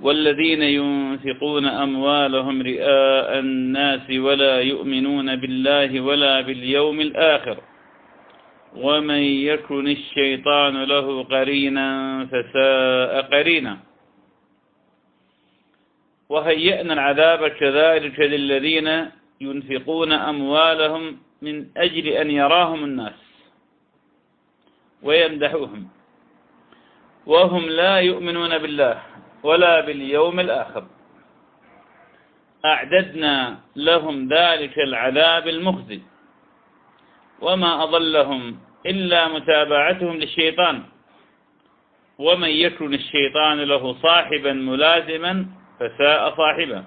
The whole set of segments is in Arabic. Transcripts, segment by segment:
والذين ينفقون أموالهم رئاء الناس ولا يؤمنون بالله ولا باليوم الآخر. ومن يكن الشيطان له قرينا فساء قرينا. وهيئنا العذاب كذلك للذين ينفقون أموالهم من أجل أن يراهم الناس ويمدحوهم. وهم لا يؤمنون بالله. ولا باليوم الآخر. أعددنا لهم ذلك العذاب المخزي. وما أضلهم إلا متابعتهم للشيطان. ومن يكن الشيطان له صاحبا ملازما فساء صاحبا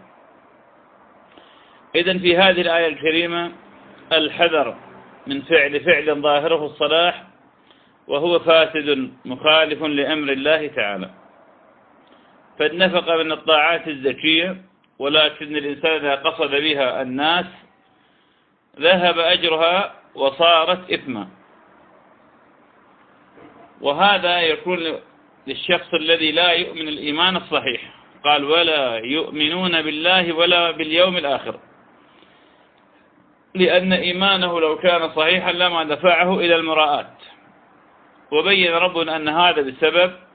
إذا في هذه الآية الكريمة الحذر من فعل فعل ظاهره الصلاح وهو فاسد مخالف لأمر الله تعالى. فالنفقة من الطاعات الزكية ولكن الإنسان إذا قصد بها الناس ذهب أجرها وصارت إثما. وهذا يكون للشخص الذي لا يؤمن الإيمان الصحيح. قال ولا يؤمنون بالله ولا باليوم الآخر. لأن إيمانه لو كان صحيحا لما دفعه إلى المراءات. وبين ربنا أن هذا بسبب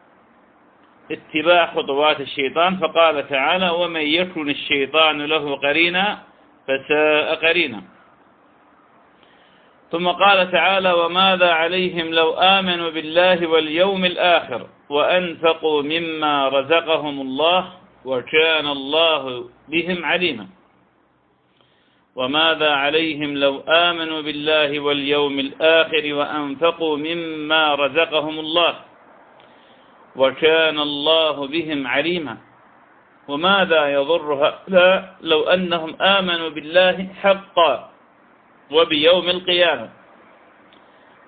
اتباع خطوات الشيطان فقال تعالى ومن يكن الشيطان له قرينا فساء قرينا. ثم قال تعالى وماذا عليهم لو آمنوا بالله واليوم الآخر وأنفقوا مما رزقهم الله وكان الله بهم عليما. وماذا عليهم لو آمنوا بالله واليوم الآخر وأنفقوا مما رزقهم الله وكان الله بهم عليما. وماذا يضر هؤلاء لو أنهم آمنوا بالله حقا وبيوم القيامة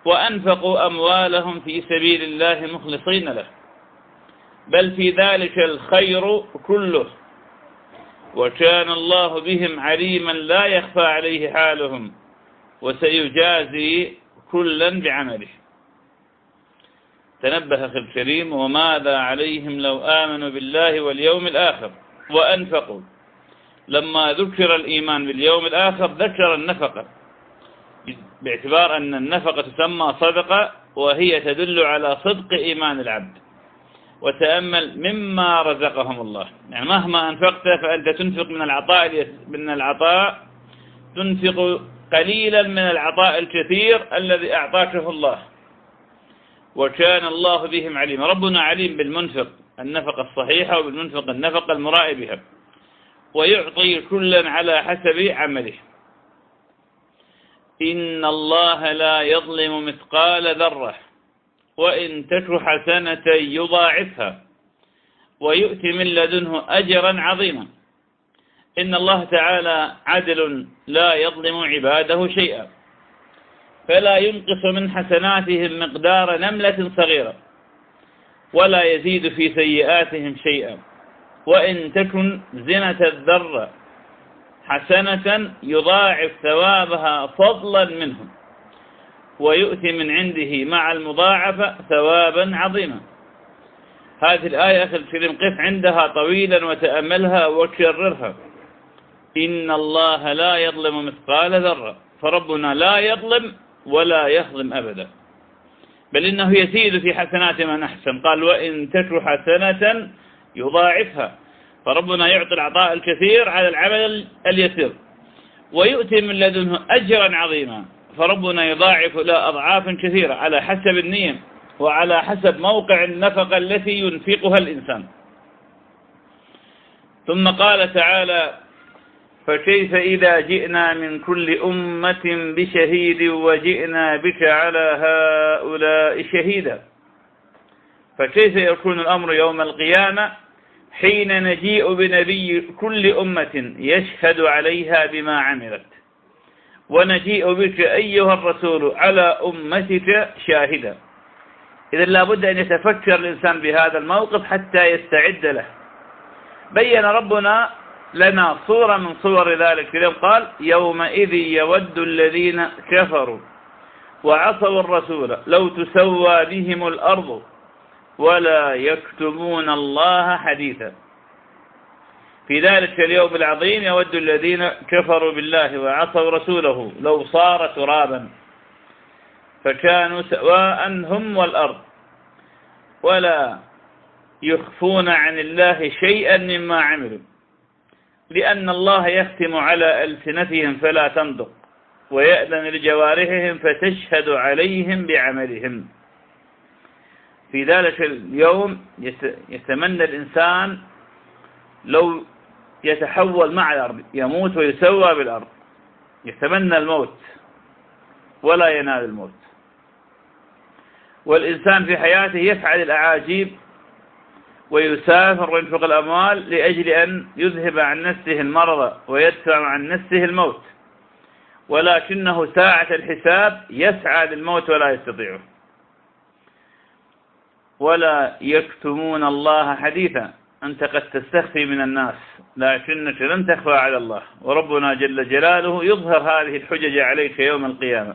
وأنفقوا أموالهم في سبيل الله مخلصين له. بل في ذلك الخير كله. وكان الله بهم عليما لا يخفى عليه حالهم. وسيجازي كلا بعمله. تنبه أخي الكريم وماذا عليهم لو آمنوا بالله واليوم الآخر وأنفقوا. لما ذكر الإيمان باليوم الآخر ذكر النفقة باعتبار أن النفقة تسمى صدقة وهي تدل على صدق إيمان العبد. وتأمل مما رزقهم الله. يعني مهما أنفقت فأنت تنفق من العطاء من العطاء تنفق قليلا من العطاء الكثير الذي أعطاكه الله. وكان الله بهم عليم. ربنا عليم بالمنفق النفقة الصحيحة وبالمنفق النفقة المرائي بها. ويعطي كلا على حسب عمله. إن الله لا يظلم مثقال ذرة وإن تك حسنة يضاعفها. ويؤتي من لدنه أجرا عظيما. إن الله تعالى عدل لا يظلم عباده شيئا. فلا ينقص من حسناتهم مقدار نملة صغيرة ولا يزيد في سيئاتهم شيئا. وإن تكن زنة الذرة حسنة يضاعف ثوابها فضلا منهم ويؤتي من عنده مع المضاعفة ثوابا عظيما. هذه الآية أخي الكريم قف عندها طويلا وتأملها وكررها إن الله لا يظلم مثقال ذرة فربنا لا يظلم ولا يظلم أبدا. بل إنه يزيد في حسنات من أحسن. قال وإن تك حسنة يضاعفها. فربنا يعطي العطاء الكثير على العمل اليسير. ويؤتي من لدنه أجرا عظيما. فربنا يضاعف له أضعاف كثيرة على حسب النية وعلى حسب موقع النفقة التي ينفقها الإنسان. ثم قال تعالى فكيف إذا جئنا من كل أمة بشهيد وجئنا بك على هؤلاء شهيدا؟ فكيف يكون الأمر يوم القيامة حين نجيء بنبي كل أمة يشهد عليها بما عملت؟ ونجيء بك أيها الرسول على أمتك شاهدا. إذا لابد أن يتفكر الإنسان بهذا الموقف حتى يستعد له. بين ربنا لنا صورة من صور ذلك. اليوم قال يومئذ يود الذين كفروا وعصوا الرسول لو تسوى بهم الأرض ولا يكتمون الله حديثا. في ذلك اليوم العظيم يود الذين كفروا بالله وعصوا رسوله لو صار ترابا فكانوا سواء هم والأرض. ولا يخفون عن الله شيئا مما عملوا. لأن الله يختم على ألسنتهم فلا تنطق ويأذن لجوارحهم فتشهد عليهم بعملهم. في ذلك اليوم يتمنى الإنسان لو يتحول مع الأرض يموت ويسوى بالأرض يتمنى الموت ولا ينال الموت. والإنسان في حياته يفعل الأعاجيب ويسافر وينفق الأموال لأجل أن يذهب عن نفسه المرض ويدفع عن نفسه الموت. ولكنه ساعة الحساب يسعى للموت ولا يستطيعه. ولا يكتمون الله حديثا. أنت قد تستخفي من الناس لكنك لن تخفى على الله. وربنا جل جلاله يظهر هذه الحجج عليك يوم القيامة.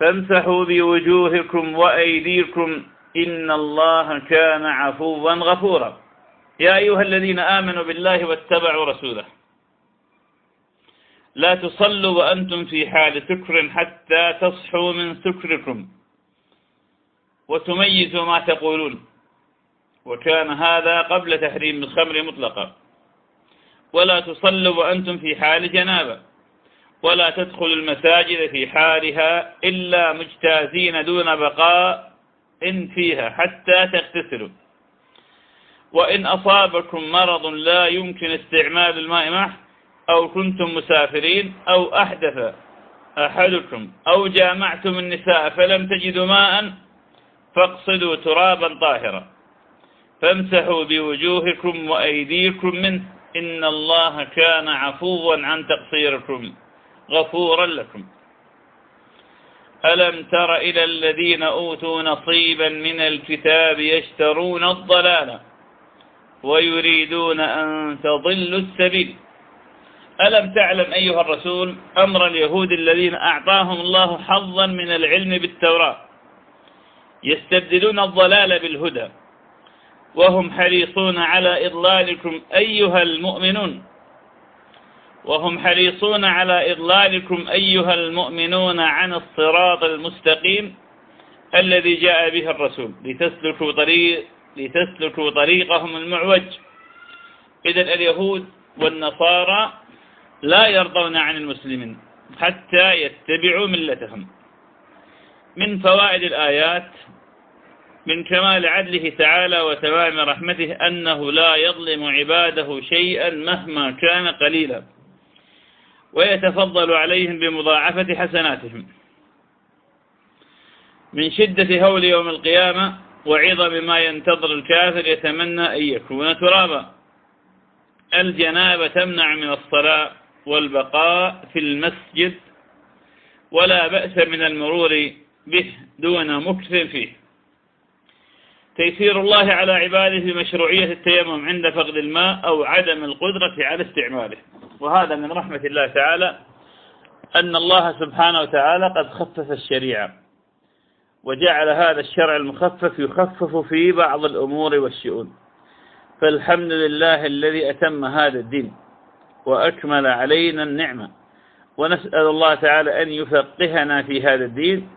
فامسحوا بوجوهكم وأيديكم إن الله كان عفوا غفورا. يا أيها الذين آمنوا بالله واتبعوا رسوله. لا تصلوا وأنتم في حال سكر حتى تصحوا من سكركم. وتميزوا ما تقولون. وكان هذا قبل تحريم الخمر مطلقا. ولا تصلوا وأنتم في حال جنابة. ولا تدخلوا المساجد في حالها إلا مجتازين دون بقاء إن فيها حتى تغتسلوا. وإن أصابكم مرض لا يمكن استعمال الماء معه أو كنتم مسافرين أو أحدث أحدكم أو جامعتم النساء فلم تجدوا ماء فاقصدوا ترابا طاهرا. فامسحوا بوجوهكم وأيديكم منه. إن الله كان عفوا عن تقصيركم. غفورا لكم. ألم تر إلى الذين أوتوا نصيبا من الكتاب يشترون الضلالة ويريدون أن تضلوا السبيل؟ ألم تعلم أيها الرسول أمر اليهود الذين أعطاهم الله حظا من العلم بالتوراة يستبدلون الضلال بالهدى وهم حريصون على إضلالكم أيها المؤمنون؟ وهم حريصون على إضلالكم أيها المؤمنون عن الصراط المستقيم الذي جاء به الرسول. لتسلكوا طريق لتسلكوا طريقهم المعوج. إذا اليهود والنصارى لا يرضون عن المسلمين حتى يتبعوا ملتهم. من فوائد الآيات من كمال عدله تعالى وتمام رحمته أنه لا يظلم عباده شيئا مهما كان قليلا. ويتفضل عليهم بمضاعفة حسناتهم. من شدة هول يوم القيامة وعظم ما ينتظر الكافر يتمنى أن يكون ترابا. الجنابة تمنع من الصلاة والبقاء في المسجد ولا بأس من المرور به دون مكث فيه. تيسير الله على عباده بمشروعية التيمم عند فقد الماء أو عدم القدرة على استعماله. وهذا من رحمة الله تعالى أن الله سبحانه وتعالى قد خفف الشريعة وجعل هذا الشرع المخفف يخفف في بعض الأمور والشؤون. فالحمد لله الذي أتم هذا الدين وأكمل علينا النعمة. ونسأل الله تعالى أن يفقهنا في هذا الدين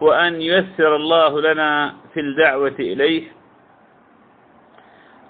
وأن ييسر الله لنا في الدعوة إليه.